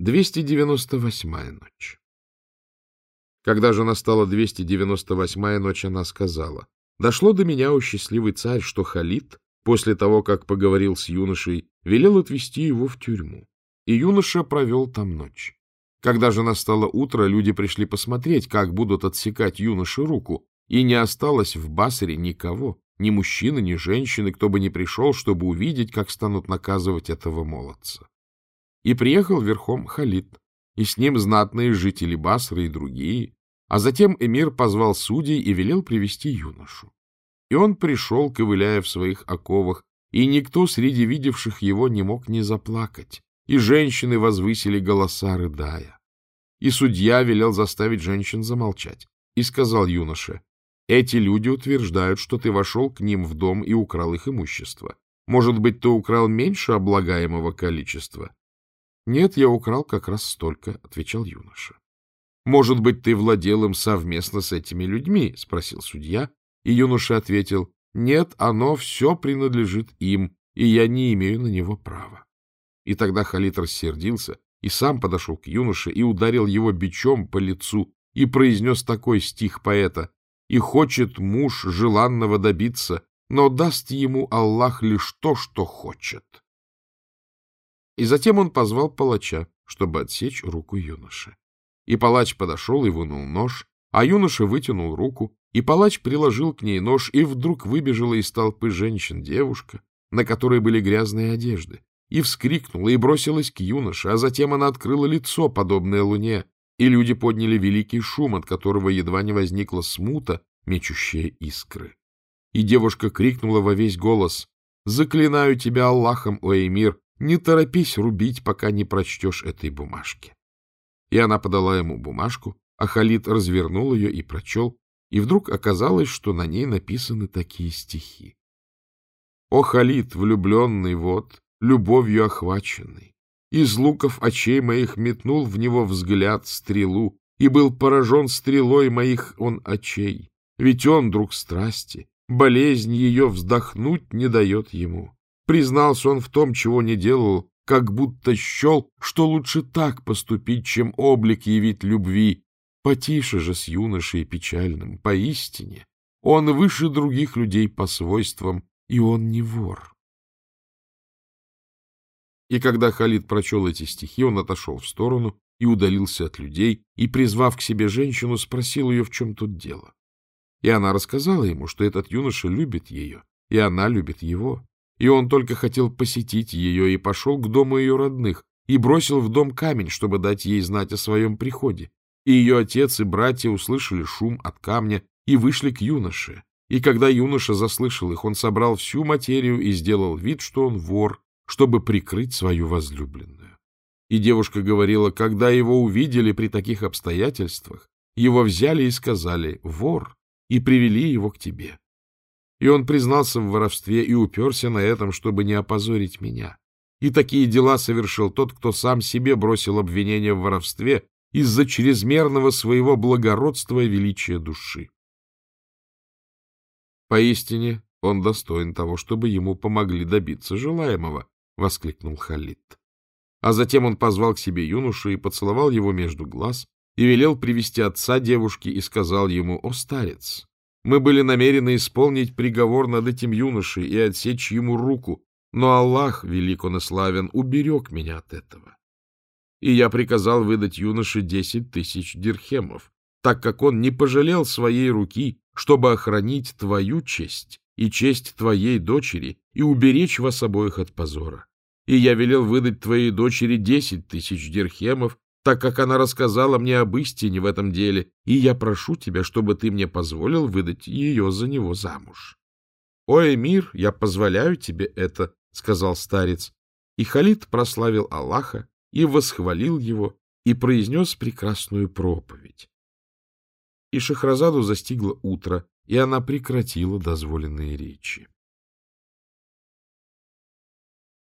298-я ночь. Когда же настала 298-я ночь, она сказала, «Дошло до меня, о счастливый царь, что Халид, после того, как поговорил с юношей, велел отвезти его в тюрьму. И юноша провел там ночь. Когда же настало утро, люди пришли посмотреть, как будут отсекать юноше руку, и не осталось в Басаре никого, ни мужчины, ни женщины, кто бы не пришел, чтобы увидеть, как станут наказывать этого молодца. И приехал верхом Халид, и с ним знатные жители Басры и другие. А затем эмир позвал судей и велел привести юношу. И он пришел, ковыляя в своих оковах, и никто среди видевших его не мог не заплакать, и женщины возвысили голоса, рыдая. И судья велел заставить женщин замолчать, и сказал юноше, «Эти люди утверждают, что ты вошел к ним в дом и украл их имущество. Может быть, ты украл меньше облагаемого количества? — Нет, я украл как раз столько, — отвечал юноша. — Может быть, ты владел им совместно с этими людьми? — спросил судья, и юноша ответил, — Нет, оно все принадлежит им, и я не имею на него права. И тогда Халид рассердился и сам подошел к юноше и ударил его бичом по лицу и произнес такой стих поэта «И хочет муж желанного добиться, но даст ему Аллах лишь то, что хочет». И затем он позвал палача, чтобы отсечь руку юноши. И палач подошел и вынул нож, а юноша вытянул руку, и палач приложил к ней нож, и вдруг выбежала из толпы женщин девушка, на которой были грязные одежды, и вскрикнула, и бросилась к юноше, а затем она открыла лицо, подобное луне, и люди подняли великий шум, от которого едва не возникла смута, мечущая искры. И девушка крикнула во весь голос «Заклинаю тебя Аллахом, о эмир, не торопись рубить, пока не прочтешь этой бумажки. И она подала ему бумажку, а Халид развернул ее и прочел, и вдруг оказалось, что на ней написаны такие стихи. «О, Халид, влюбленный вот, любовью охваченный, из луков очей моих метнул в него взгляд стрелу, и был поражен стрелой моих он очей, ведь он, друг страсти, болезнь ее вздохнуть не дает ему. Признался он в том, чего не делал, как будто счел, что лучше так поступить, чем облик явить любви. Потише же с юношей печальным, поистине. Он выше других людей по свойствам, и он не вор. И когда Халид прочел эти стихи, он отошел в сторону и удалился от людей, и, призвав к себе женщину, спросил ее, в чем тут дело. И она рассказала ему, что этот юноша любит ее, и она любит его, и он только хотел посетить ее и пошел к дому ее родных, и бросил в дом камень, чтобы дать ей знать о своем приходе. И ее отец и братья услышали шум от камня и вышли к юноше. И когда юноша заслышал их, он собрал всю материю и сделал вид, что он вор, чтобы прикрыть свою возлюбленную. И девушка говорила, когда его увидели при таких обстоятельствах, его взяли и сказали «вор», и привели его к тебе. И он признался в воровстве и уперся на этом, чтобы не опозорить меня. И такие дела совершил тот, кто сам себе бросил обвинение в воровстве из-за чрезмерного своего благородства и величия души. Поистине он достоин того, чтобы ему помогли добиться желаемого, — воскликнул Халид. А затем он позвал к себе юношу и поцеловал его между глаз, и велел привести отца девушки и сказал ему, «О, старец, мы были намерены исполнить приговор над этим юношей и отсечь ему руку, но Аллах, велик он и славен, уберег меня от этого. И я приказал выдать юноше десять тысяч дирхемов, так как он не пожалел своей руки, чтобы охранить твою честь и честь твоей дочери и уберечь вас обоих от позора. И я велел выдать твоей дочери десять тысяч дирхемов так как она рассказала мне об истине в этом деле, и я прошу тебя, чтобы ты мне позволил выдать ее за него замуж. — О, эмир, я позволяю тебе это, — сказал старец. И Халид прославил Аллаха и восхвалил его, и произнес прекрасную проповедь. И Шахразаду застигло утро, и она прекратила дозволенные речи.